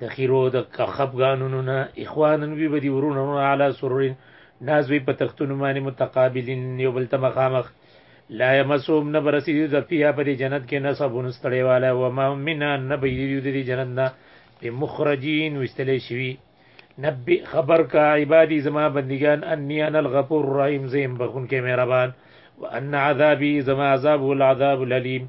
د خیرو د خفګانونو نه اخوانن وی بدی ورونه علی سرورین نازوی په تختونو باندې متقابلین یو بل ته مخامخ لا یمسوم نه برسی د فیها په جنت کې نسب نستړی والا و ما منا نه به دی د جنت نه په مخرجین وستلې شوی نبی خبر کا عبادی زما بندگان انی انا الغفور الرحیم زیم بخون کې مهربان وان عذابی زما عذاب والعذاب الالم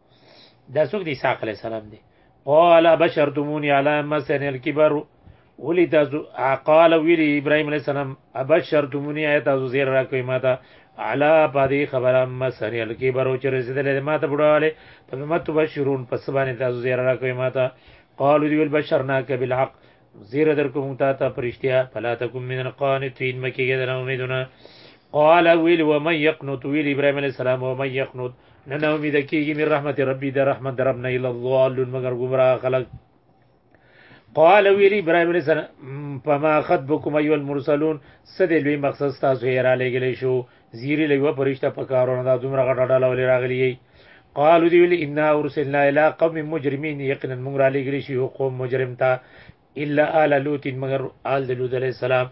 دا څوک دی اسحاق علی السلام دی قال بشرتمونی علی مسن الكبر ولی تاسو قال ویلی ابراهیم علی السلام ابشرتمونی ایت تاسو زیر را کوي ماته علا پدې خبره مسری الکبر او چې رسیدلې ماته بډاله په مت بشرون پس باندې تاسو زیر را کوي ماته قالو دی البشرنا کبالحق زیره درکو مونږ تا ته پرشتیا فلا تکم من القانتین مکیګه د امیدونه قال ویل و من یقنط ویل ابراهیم علیه السلام و من یقنط نه نه امید کیږي من رحمت ربی د رحمت رب نه الا الضالون مگر گمراه خلق قال ویل ابراهیم علیه السلام فما خطبكم ايها المرسلون سده لوی مقصد تاسو یې را لګلې شو زیری له یو پرشته په کارونه دا دومره غټه ډله ولې راغلی یي قالو دی ویل ان ارسلنا الى قوم مجرمين یقینا موږ را لګلی شي قوم مجرم ته الا آل لوط مگر آل لوط علیہ السلام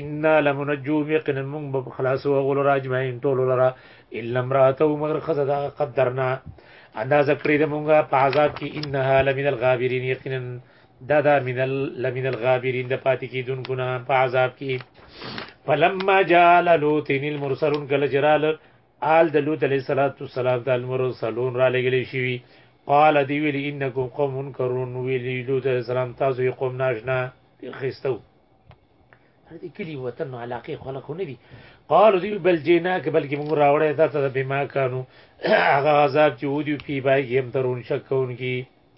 ان لمنجوم یقینا موږ به خلاص او غول راجمعین ټول لرا الا امراته مگر خزه دا قدرنا اندازه کړی د موږ په عذاب کې انها لمن الغابرین یقینا دا دا من لمن الغابرین د پاتې کیدونکو نه په عذاب کې فلما جال لوتین المرسلون کله جرال آل د لوط علیه السلام د المرسلون را لګلې شي قال دی ویل انکم قوم منکرون ویل لوط علیه السلام تاسو قوم ناشنا خستو دې کلی وطن نو علاقه خلک نه دي قالو دی بل جینا کې بلکې موږ راوړې دا ته به ما کانو هغه عذاب چې ودی په بای کې هم درون شکون کی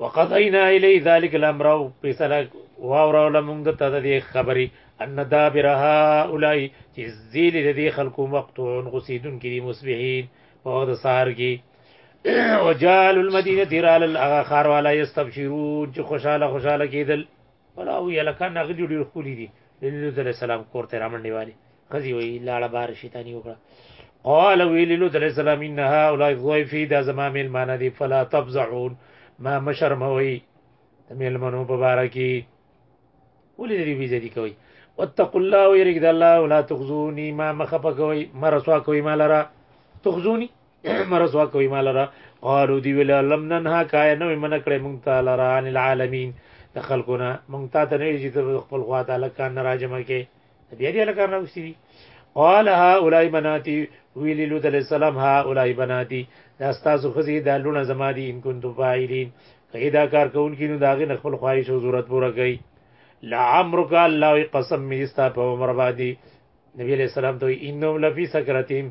وقضینا الی ذلک الامر او فیصله واورو لمونږ د ته د خبرې ان دابر هؤلاء چې ذیل د دې خلکو مقطوع غسیدون کې مصبحین په وخت سحر کې وجال المدینه تیر علی الاغا خار والا یستبشرون چې خوشاله خوشاله کېدل ولاو يا لکان ناغلي ډير خولي دي لوط عليه السلام کور ته رامنډي والي خزي وي لاړه بار شيطاني وکړه قال ويل لوط عليه السلام ان هؤلاء ضيفي دا زما ميلمانه دي فلا تفزعون ما مشرموي ميلمنو په بار کې ولې دې بي عزتي کوي واتقوا الله ويرګ الله ولا تخزوني ما مخه پکوي مرسوا کوي مالرا تخزوني مرز وکوي مال را قالو دی ویل لم ننها کای نو من کړه مونږ تعالی را ان العالمین د خلقونه مونږ تا ته نه یی چې خپل خوا تعالی کان نه راجمه کې بیا دې لکه نه وسی قال ها اولای بناتی ویلی لوط علیہ السلام ها اولای بناتی دا تاسو خزی دا لونه زما دي ان کنتم فاعلین کله دا کار کوونکی نو داغه نه خپل خواهش او ضرورت پوره کوي لعمرک الله قسم می استا په عمر باندې نبی علیہ السلام ته انهم لفی سکرتیم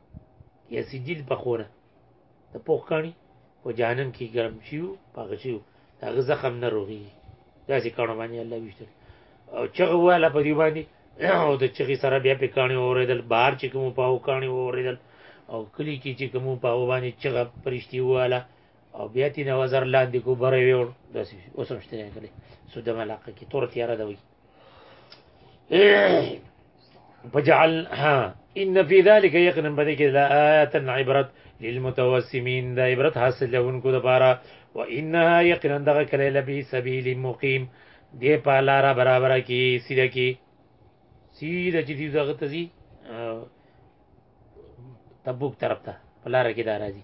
یا سجیل په خونه د پوخ کانی په جانم کې ګرم شیو پاګه شیو دا زخم نه روغي دا چې کانو باندې الله وشته او چغه والا په دی باندې او د چغي سره بیا په کانی اوریدل بهر چې کوم پاو کانی اوریدل او کلی کې چې کوم پاو باندې چغه پرشتي والا او بیا تی نوازر لاندې کو بره ویوړ داسې اوسم شته کړي سوده ملاقه کې تور تیار دا وي فجعل ها ان فی ذلک یقینا بده کې لا آیات عبرت للمتوسمین دا عبرت حاصل لونکو د پاره و انها یقینا دغه کله لبی سبیل مقیم دی په لار برابر کی سیده کی سیده چې دی دغه تزي تبوک طرف ته په لار کې دا راځي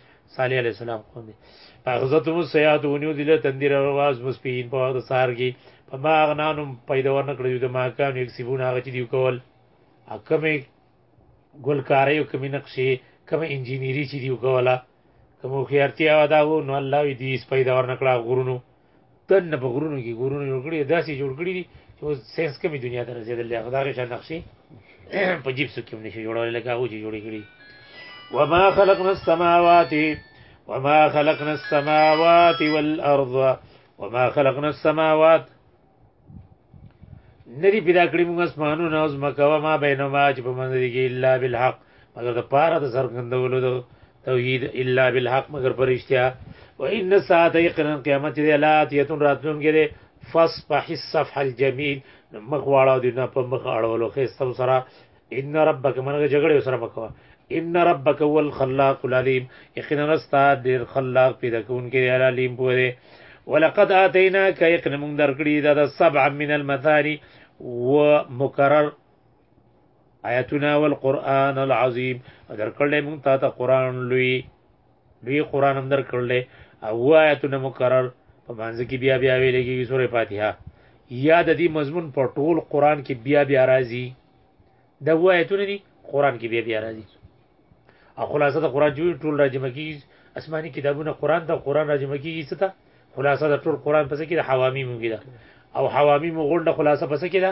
صالح علیہ السلام قوم دی فاخذت مسیات ونیو دله تندیر رواز مسپین په وخت سار کې په ما غنانم پیدا ورنکړو د ما کان یک سیبون هغه چې دی کول اکمه ګلکاري او کمی نقشې کمی انجینری چې دی کوله کوم خیارتیا ودا وو نو الله دې پیدا ورنکړه غرونو دننه په غرونو کې کورونه جوړ کړي داسې جوړ کړي دي چې اوس ساينس کمی دنیا ته رسېدل دی خدای شان نقشې په جیب سو کې هم نشي جوړول لکه هغه چې جوړې کړي وما خلقنا السماوات وما خلقنا السماوات والارض وما خلقنا السماوات ندی پیدا کړی موږ اسمانو نه اوس مکوا ما بینو ما چې په منځ کې الا بالحق مگر د پاره د سرګندولو د توحید الا بالحق مگر پرشتیا و ان ساعت یقینا قیامت دې الات یتون راتلون کې فصفح الصفح الجمیل مخواړه دې نه په مخ اړولو خسته سره ان ربک منګه جګړه وسره مکوه ان ربک هو الخلاق العلیم یقینا رستا ډیر خلاق پیدا کون کې علیم پوره ولقد اتینا ک یقینا موږ درکړي دا د سبع من المثانی و مکرر آیاتنا والقران العظیم درکړل موږ ته قرآن لوی لوی قران هم در کړل او و آیاتونه مکرر په مانځ کې بیا بیا ویل کېږي سورې فاتحه یا د دې مضمون په ټول قران کې بیا بیا راځي د و آیاتونه دي قران کې بیا بیا راځي او خلاصه د قران جوړ ټول راجمع کیږي آسماني کتابونه قران ته قران راجمع کیږي څه ته خلاصه د ټول قران پس کې د حوامی مونږ ده او حوامی مونږ غونډه خلاصه پس کې ده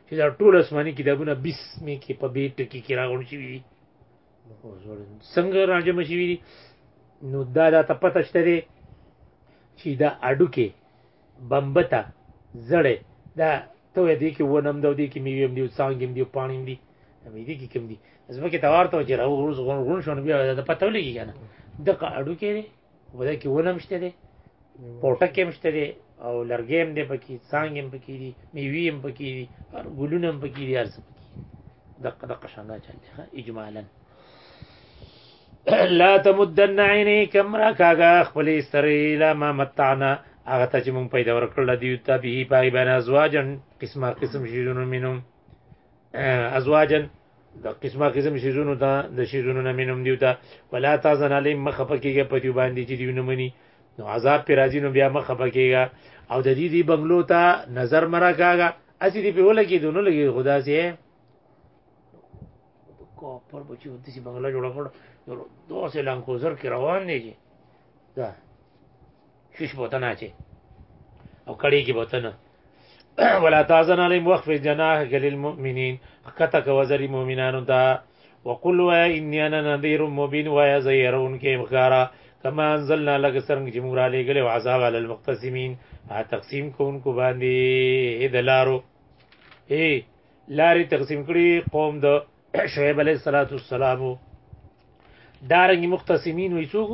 چې دا ټول آسماني کتابونه بسم کې په بیت کې کې راغون شي دي څنګه راځم شي دي نو دا دا ته پته شته دي چې دا اډو کې بمبتا زړې دا ته دې کې ونم دا دې کې میوم دی څنګه دی پانی دی مې دې کې کوم دی زما کې توار ته چې راو روز غون غون شون بیا دا پته ولګي کنه دغه اډو کې ودا کې ونم شته دي پورټه کې مشته دي او لرګې هم دي پکې څنګه هم پکې دي میوي هم پکې دي هر ګلونه هم پکې دي هر څه پکې دقه دقه شانه چل دي اجمالا لا تمدن عینیک مرا کاغه خپل سترې لا ما متعنا هغه ته چې مونږ پیدا ورکړل دی ته به پای بنا ازواجن قسمه قسم شیرونو منهم ازواجن د قسمه قسم شیزونو ته د شیزونو نه مینوم دیو ته ولا تازن علی مخه پکېږي په دیو باندې چې دیو نه مني نو عذاب پر راځي نو بیا مخه پکېږي او د دې دی بنگلو ته نظر مرا کاغه اسی دی په ولګي دونو لګي خدا سي کو پر بچو د دې بنگلا جوړ کړ دوه سلام کو زر کې روان دي دا شوش بوته نه چي او کړي کې بوته نه ولا تازن عليهم وقف جناحك للمؤمنين خطك وزري مؤمنان تا وقل ويا اني انا نذير مبين ويا زيرون کې مخارا کما انزلنا لك سرنګ چې موږ را لېګلې عذاب على المقتسمين تقسیم کوونکو باندې هدلارو هي لارې تقسیم کړي قوم د شعیب علیه السلام دارنګ مختصمین وي څوک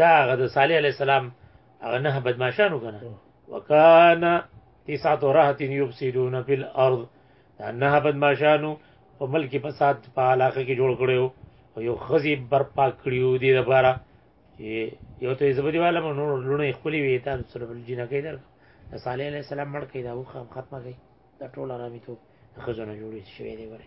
دا هغه د صالح علی السلام هغه نه بدمعشانو کنه وکانا تسعه رهت یفسدون فی الارض دا نه بدمعشانو په ملک فساد په علاقه کې جوړ کړو او یو خزی برپا کړیو دی لپاره چې یو ته زبدی والا نور لونه خپلې وی ته سره بل جنہ کې در صالح علی السلام مړ کړي دا وخت ختمه کړي دا ټول رامیتو خزونه جوړې شوې دی وره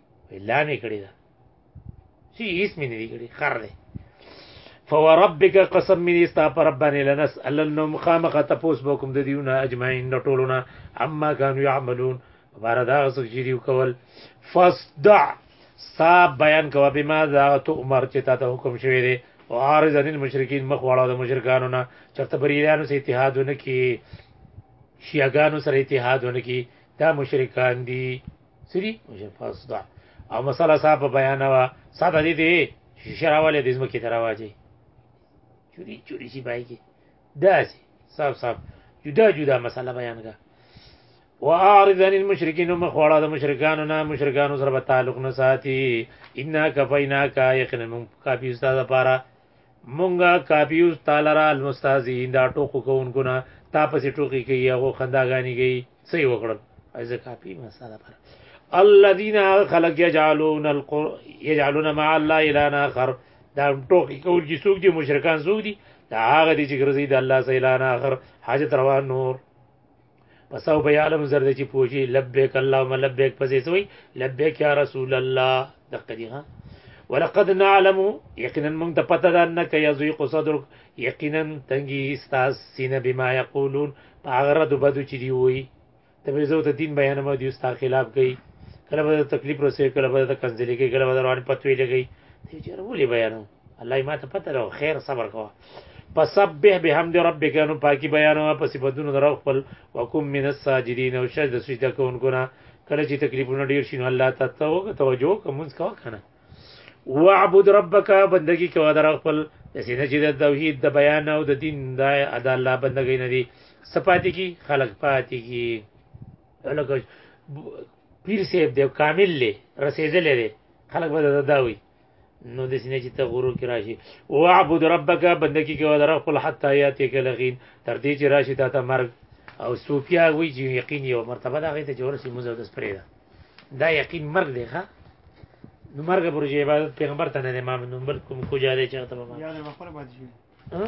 الا می کړی دا سی هیڅ می نه دی کړی خر دی فوربک قسم من استا پر ربانی لنس النم خامخ تپوس بوکم د دیونه اجمعین د ټولونه اما كانوا يعملون بار دا غسل چې دیو کول فصدع صاحب بیان کوه بما ذا تو عمر چې تا ته حکم شوی دی او عارض عن المشرکین مخ واړو د مشرکانو نه چرته بریرانو سره اتحاد ونکي شیعاګانو سره اتحاد ونکي دا مشرکان دي سری مجه پاس دا او مسله صاحب بیان وا ساده دي دي شیشه راولې د زمکه تراواجی چوری چوری شي پای کې داسې صاحب صاحب جدا جدا مسله بیان کا واعرض عن المشرکین مخواړه د مشرکانو نه مشرکانو سره به تعلق نه ساتي ان کفیناک یقینا من کافی استاد لپاره مونږه کاپیوز تعالی را المستازین دا ټوکو کوونکو نه تاسو ته ټوکی کوي هغه خنداګانی کوي صحیح وکړل از کاپی مساله پر الذين خلق يجعلون القر يجعلون مع الله الا اخر دا ټوکی کول کی سوق دي مشرکان سوق دي دا هغه دي چې ګرځي د الله سره الا اخر حاجت روان نور فسوف يعلم زرد چې پوجي لبيك اللهم لبيك پسې سوي لبيك يا رسول الله دقه دي ها ولقد نعلم یقینا موږ ته پته ده انک یذیق صدرک یقینا تنګي استاس سینه بما یقولون پاغره د بدو چې دی وای ته به زه ته دین بیان ما دی استا خلاف کوي کله به تکلیف رسې کله به ته کنځلې کوي کله به روان پتوې لګي ته چیرې ولې بیانو الله ما ته پته راو خیر صبر کوه فسبح بحمد ربک نو پاکي بیانوا په صفاتونو درو خپل وکم من الساجدین او شج د سجده کوونکو نه کله چې تکلیفونه ډیر شي نو الله ته توګه توجه کومز کا کنه واعبد ربک بندگی کوه در خپل د سینې چې د توحید د بیان او د دین د ادا الله بندګی نه دي صفاتی کی خلق پاتی کی لکه پیر صاحب دی کامل لې رسیدلې دی خلق به دا وي نو د سینې چې ته غرور کې راشي او عبد ربک بندگی کوي در خپل حتی یاتي کې لغین تر دې چې راشي تا ته مرګ او صوفیا وی چې یقین یو مرتبه دا غي ته جوړ شي موزه د سپری دا دا یقین مرګ دی ښا نو مرګ پر عبادت پیغمبر ته نه امام نو بل کوم کو جاده چاته ما